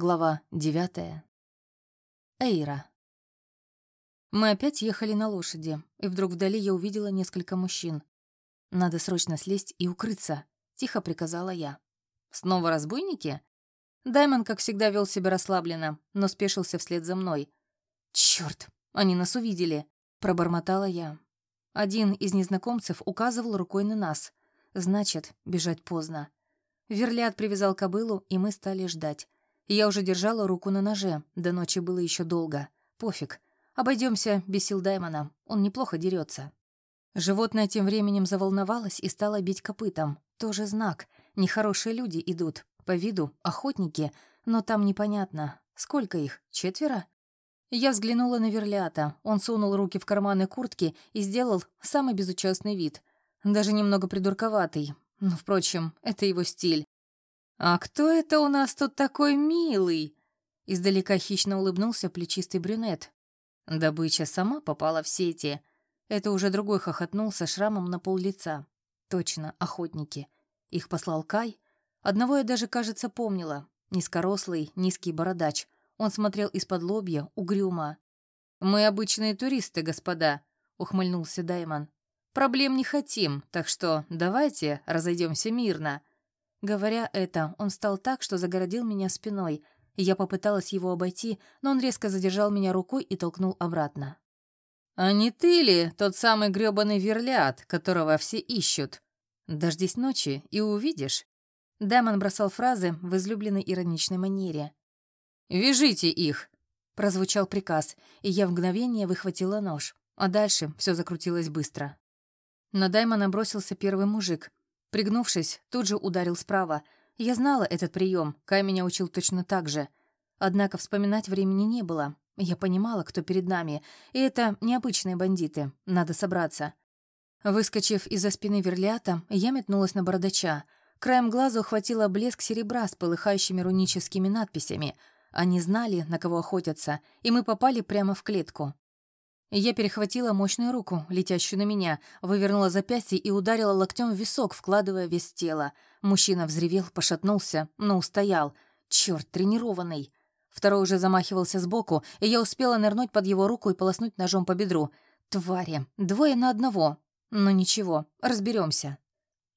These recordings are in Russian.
Глава девятая. Эйра. Мы опять ехали на лошади, и вдруг вдали я увидела несколько мужчин. «Надо срочно слезть и укрыться», — тихо приказала я. «Снова разбойники?» Даймон, как всегда, вел себя расслабленно, но спешился вслед за мной. «Чёрт, они нас увидели», — пробормотала я. Один из незнакомцев указывал рукой на нас. Значит, бежать поздно. Верлиат привязал кобылу, и мы стали ждать. Я уже держала руку на ноже, до ночи было еще долго. Пофиг. Обойдемся без сил Даймона, он неплохо дерется. Животное тем временем заволновалось и стало бить копытом. Тоже знак. Нехорошие люди идут. По виду охотники, но там непонятно. Сколько их? Четверо? Я взглянула на Верлята. Он сунул руки в карманы куртки и сделал самый безучастный вид. Даже немного придурковатый. Но, впрочем, это его стиль. «А кто это у нас тут такой милый?» Издалека хищно улыбнулся плечистый брюнет. Добыча сама попала в сети. Это уже другой хохотнул со шрамом на пол лица. Точно, охотники. Их послал Кай. Одного я даже, кажется, помнила. Низкорослый, низкий бородач. Он смотрел из-под лобья, угрюмо. «Мы обычные туристы, господа», — ухмыльнулся Даймон. «Проблем не хотим, так что давайте разойдемся мирно». Говоря это, он встал так, что загородил меня спиной. Я попыталась его обойти, но он резко задержал меня рукой и толкнул обратно. «А не ты ли тот самый грёбаный верлят, которого все ищут? Дождись ночи и увидишь». Дэмон бросал фразы в излюбленной ироничной манере. «Вяжите их!» — прозвучал приказ, и я в мгновение выхватила нож. А дальше все закрутилось быстро. На Даймона бросился первый мужик. Пригнувшись, тут же ударил справа. Я знала этот прием, Кай меня учил точно так же. Однако вспоминать времени не было. Я понимала, кто перед нами, и это необычные бандиты. Надо собраться. Выскочив из-за спины верлята, я метнулась на бородача. Краем глаза ухватила блеск серебра с полыхающими руническими надписями. Они знали, на кого охотятся, и мы попали прямо в клетку. Я перехватила мощную руку, летящую на меня, вывернула запястье и ударила локтем в висок, вкладывая вес тела. Мужчина взревел, пошатнулся, но устоял. Черт, тренированный. Второй уже замахивался сбоку, и я успела нырнуть под его руку и полоснуть ножом по бедру. Твари, двое на одного. Но ничего, разберемся.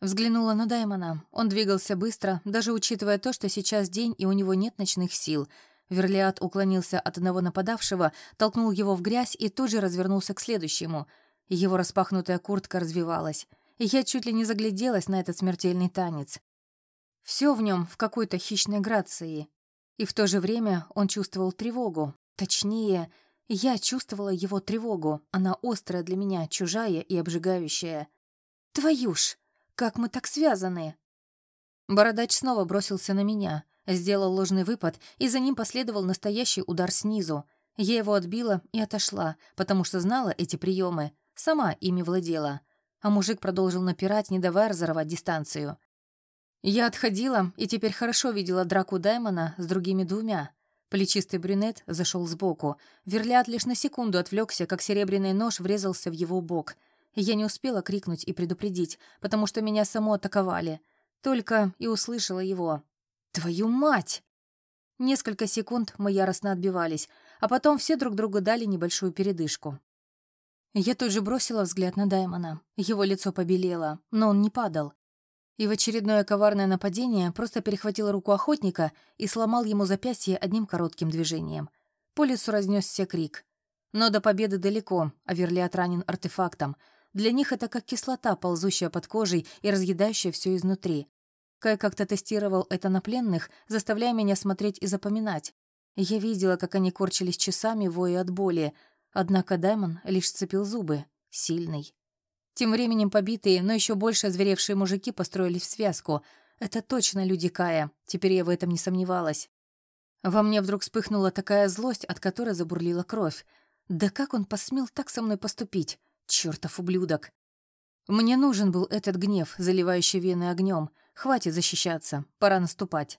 Взглянула на Даймона. Он двигался быстро, даже учитывая то, что сейчас день и у него нет ночных сил — Верлиат уклонился от одного нападавшего, толкнул его в грязь и тут же развернулся к следующему. Его распахнутая куртка развивалась, и я чуть ли не загляделась на этот смертельный танец. Все в нем в какой-то хищной грации. И в то же время он чувствовал тревогу. Точнее, я чувствовала его тревогу. Она острая для меня, чужая и обжигающая. «Твою ж! Как мы так связаны!» Бородач снова бросился на меня — Сделал ложный выпад, и за ним последовал настоящий удар снизу. Я его отбила и отошла, потому что знала эти приемы, сама ими владела. А мужик продолжил напирать, не давая разорвать дистанцию. Я отходила и теперь хорошо видела драку Даймона с другими двумя. Плечистый брюнет зашел сбоку. Верлят лишь на секунду отвлекся, как серебряный нож врезался в его бок. Я не успела крикнуть и предупредить, потому что меня само атаковали. Только и услышала его. «Твою мать!» Несколько секунд мы яростно отбивались, а потом все друг другу дали небольшую передышку. Я тут же бросила взгляд на Даймона. Его лицо побелело, но он не падал. И в очередное коварное нападение просто перехватил руку охотника и сломал ему запястье одним коротким движением. По лесу разнесся крик. Но до победы далеко, а Верлиат ранен артефактом. Для них это как кислота, ползущая под кожей и разъедающая все изнутри. Кай как-то тестировал это на пленных, заставляя меня смотреть и запоминать. Я видела, как они корчились часами, воя от боли. Однако Даймон лишь сцепил зубы. Сильный. Тем временем побитые, но еще больше озверевшие мужики построились в связку. Это точно люди Кая. Теперь я в этом не сомневалась. Во мне вдруг вспыхнула такая злость, от которой забурлила кровь. Да как он посмел так со мной поступить? Чертов ублюдок. Мне нужен был этот гнев, заливающий вены огнем. Хватит защищаться, пора наступать.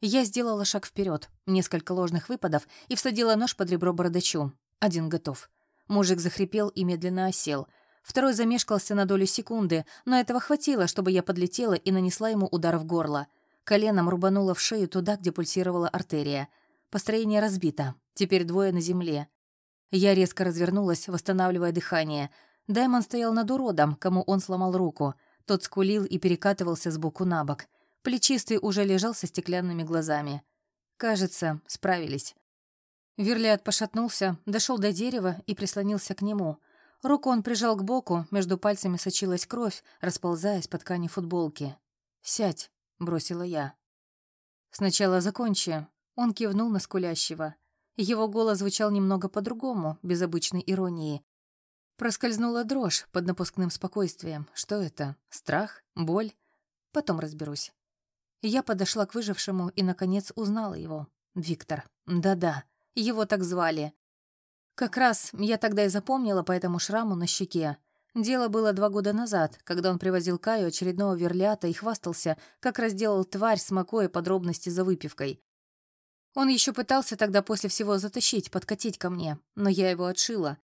Я сделала шаг вперед, несколько ложных выпадов и всадила нож под ребро бородачу. Один готов. Мужик захрипел и медленно осел. Второй замешкался на долю секунды, но этого хватило, чтобы я подлетела и нанесла ему удар в горло. Коленом рубанула в шею туда, где пульсировала артерия. Построение разбито. Теперь двое на земле. Я резко развернулась, восстанавливая дыхание. Даймон стоял над уродом, кому он сломал руку. Тот скулил и перекатывался с боку на бок. Плечистый уже лежал со стеклянными глазами. Кажется, справились. Верлиат пошатнулся, дошел до дерева и прислонился к нему. Руку он прижал к боку, между пальцами сочилась кровь, расползаясь по ткани футболки. «Сядь», — бросила я. «Сначала закончи». Он кивнул на скулящего. Его голос звучал немного по-другому, без обычной иронии. Проскользнула дрожь под напускным спокойствием. Что это? Страх? Боль? Потом разберусь. Я подошла к выжившему и, наконец, узнала его. Виктор. Да-да, его так звали. Как раз я тогда и запомнила по этому шраму на щеке. Дело было два года назад, когда он привозил Каю очередного верлята и хвастался, как разделал тварь, смакуя подробности за выпивкой. Он еще пытался тогда после всего затащить, подкатить ко мне, но я его отшила.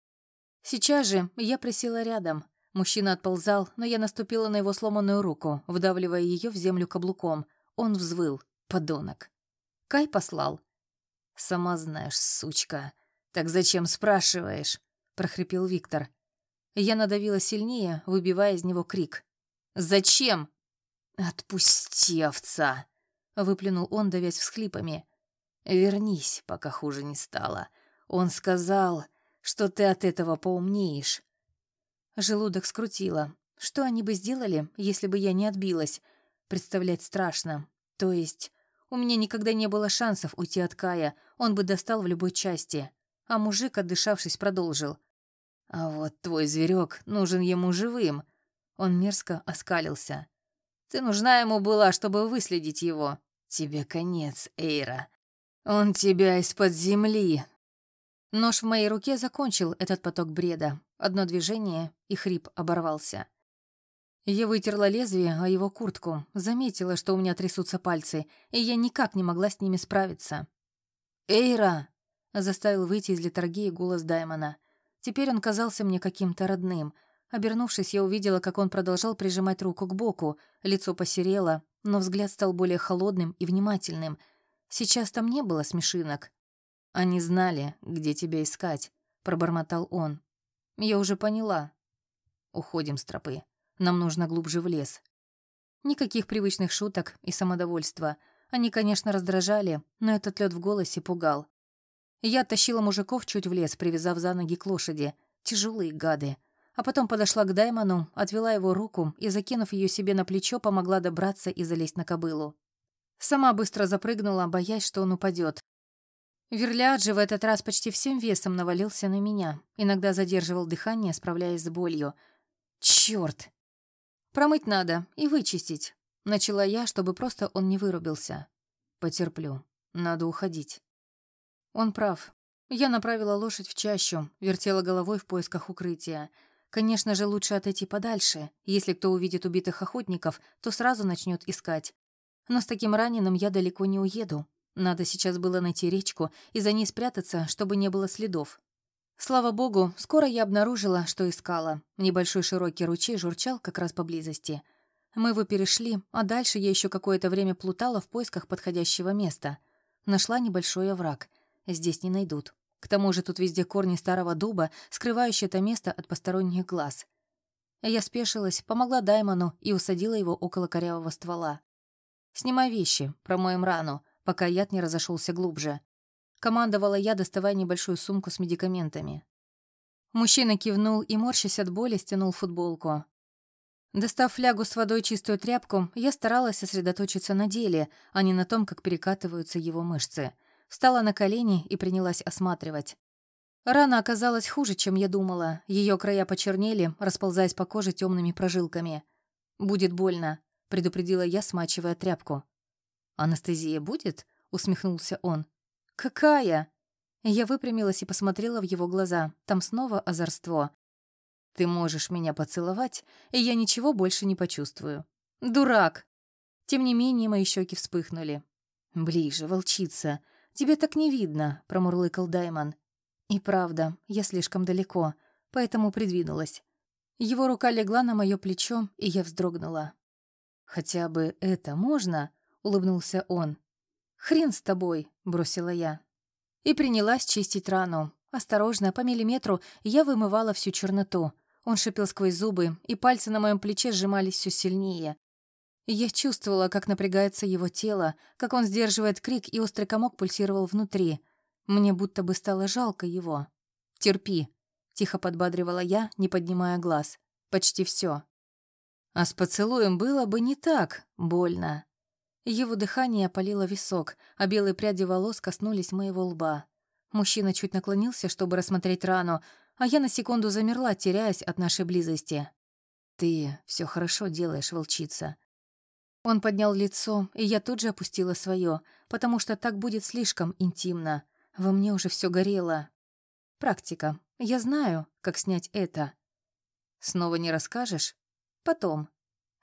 Сейчас же я присела рядом. Мужчина отползал, но я наступила на его сломанную руку, вдавливая ее в землю каблуком. Он взвыл. Подонок. Кай послал. «Сама знаешь, сучка. Так зачем спрашиваешь?» — прохрипел Виктор. Я надавила сильнее, выбивая из него крик. «Зачем?» «Отпусти, овца!» — выплюнул он, давясь всхлипами. «Вернись, пока хуже не стало. Он сказал, что ты от этого поумнеешь». Желудок скрутило. Что они бы сделали, если бы я не отбилась? Представлять страшно. То есть, у меня никогда не было шансов уйти от Кая, он бы достал в любой части. А мужик, отдышавшись, продолжил. А вот твой зверек нужен ему живым. Он мерзко оскалился. Ты нужна ему была, чтобы выследить его. Тебе конец, Эйра. Он тебя из-под земли. Нож в моей руке закончил этот поток бреда. Одно движение, и хрип оборвался. Я вытерла лезвие о его куртку, заметила, что у меня трясутся пальцы, и я никак не могла с ними справиться. «Эйра!» — заставил выйти из литургии голос Даймона. Теперь он казался мне каким-то родным. Обернувшись, я увидела, как он продолжал прижимать руку к боку, лицо посерело, но взгляд стал более холодным и внимательным. Сейчас там не было смешинок. «Они знали, где тебя искать», — пробормотал он. «Я уже поняла. Уходим с тропы. Нам нужно глубже в лес». Никаких привычных шуток и самодовольства. Они, конечно, раздражали, но этот лед в голосе пугал. Я тащила мужиков чуть в лес, привязав за ноги к лошади. Тяжелые гады. А потом подошла к Даймону, отвела его руку и, закинув ее себе на плечо, помогла добраться и залезть на кобылу. Сама быстро запрыгнула, боясь, что он упадет. Верляд же в этот раз почти всем весом навалился на меня. Иногда задерживал дыхание, справляясь с болью. Черт! Промыть надо и вычистить. Начала я, чтобы просто он не вырубился. Потерплю. Надо уходить. Он прав. Я направила лошадь в чащу, вертела головой в поисках укрытия. Конечно же, лучше отойти подальше. Если кто увидит убитых охотников, то сразу начнет искать. Но с таким раненым я далеко не уеду. Надо сейчас было найти речку и за ней спрятаться, чтобы не было следов. Слава богу, скоро я обнаружила, что искала. Небольшой широкий ручей журчал как раз поблизости. Мы его перешли, а дальше я еще какое-то время плутала в поисках подходящего места. Нашла небольшой овраг — здесь не найдут. К тому же тут везде корни старого дуба, скрывающие это место от посторонних глаз. Я спешилась, помогла Даймону и усадила его около корявого ствола. «Снимай вещи, промоем рану, пока яд не разошелся глубже». Командовала я, доставая небольшую сумку с медикаментами. Мужчина кивнул и, морщась от боли, стянул футболку. Достав флягу с водой чистую тряпку, я старалась сосредоточиться на деле, а не на том, как перекатываются его мышцы — встала на колени и принялась осматривать. Рана оказалась хуже, чем я думала. Ее края почернели, расползаясь по коже темными прожилками. «Будет больно», — предупредила я, смачивая тряпку. «Анестезия будет?» — усмехнулся он. «Какая?» Я выпрямилась и посмотрела в его глаза. Там снова озорство. «Ты можешь меня поцеловать, и я ничего больше не почувствую». «Дурак!» Тем не менее, мои щеки вспыхнули. «Ближе, волчица!» «Тебе так не видно», — промурлыкал Даймон. И правда, я слишком далеко, поэтому придвинулась. Его рука легла на мое плечо, и я вздрогнула. «Хотя бы это можно?» — улыбнулся он. «Хрен с тобой», — бросила я. И принялась чистить рану. Осторожно, по миллиметру, я вымывала всю черноту. Он шипел сквозь зубы, и пальцы на моем плече сжимались все сильнее. Я чувствовала, как напрягается его тело, как он сдерживает крик, и острый комок пульсировал внутри. Мне будто бы стало жалко его. «Терпи», — тихо подбадривала я, не поднимая глаз. «Почти все». А с поцелуем было бы не так больно. Его дыхание опалило висок, а белые пряди волос коснулись моего лба. Мужчина чуть наклонился, чтобы рассмотреть рану, а я на секунду замерла, теряясь от нашей близости. «Ты все хорошо делаешь, волчица», он поднял лицо, и я тут же опустила свое, потому что так будет слишком интимно. Во мне уже все горело. Практика. Я знаю, как снять это. Снова не расскажешь? Потом.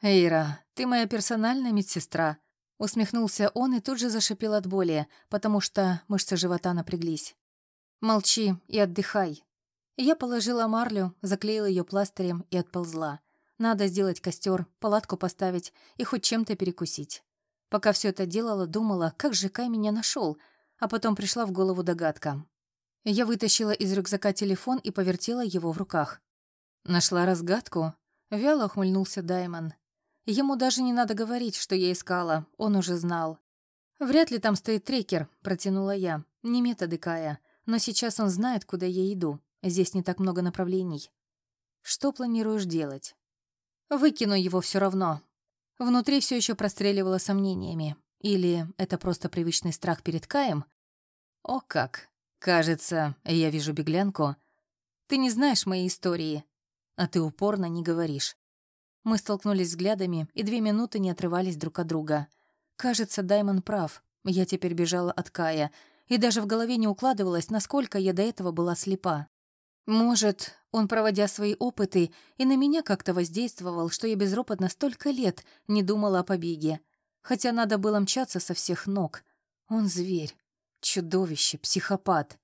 «Эйра, ты моя персональная медсестра», — усмехнулся он и тут же зашипел от боли, потому что мышцы живота напряглись. «Молчи и отдыхай». Я положила марлю, заклеила ее пластырем и отползла. Надо сделать костер, палатку поставить и хоть чем-то перекусить. Пока все это делала, думала, как же Кай меня нашел, а потом пришла в голову догадка. Я вытащила из рюкзака телефон и повертела его в руках. Нашла разгадку. Вяло ухмыльнулся Даймон. Ему даже не надо говорить, что я искала, он уже знал. «Вряд ли там стоит трекер», — протянула я. «Не методы Кая. Но сейчас он знает, куда я иду. Здесь не так много направлений». «Что планируешь делать?» Выкину его все равно. Внутри все еще простреливало сомнениями. Или это просто привычный страх перед Каем? О как! Кажется, я вижу беглянку. Ты не знаешь моей истории, а ты упорно не говоришь. Мы столкнулись взглядами и две минуты не отрывались друг от друга. Кажется, Даймон прав. Я теперь бежала от Кая, и даже в голове не укладывалось, насколько я до этого была слепа. Может, он, проводя свои опыты, и на меня как-то воздействовал, что я безропотно столько лет не думала о побеге. Хотя надо было мчаться со всех ног. Он зверь, чудовище, психопат.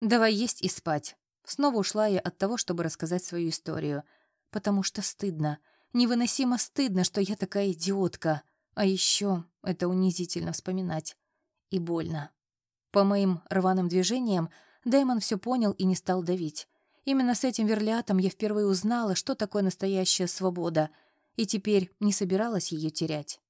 Давай есть и спать. Снова ушла я от того, чтобы рассказать свою историю. Потому что стыдно. Невыносимо стыдно, что я такая идиотка. А еще это унизительно вспоминать. И больно. По моим рваным движениям Дэймон все понял и не стал давить. Именно с этим верлятом я впервые узнала, что такое настоящая свобода, и теперь не собиралась ее терять.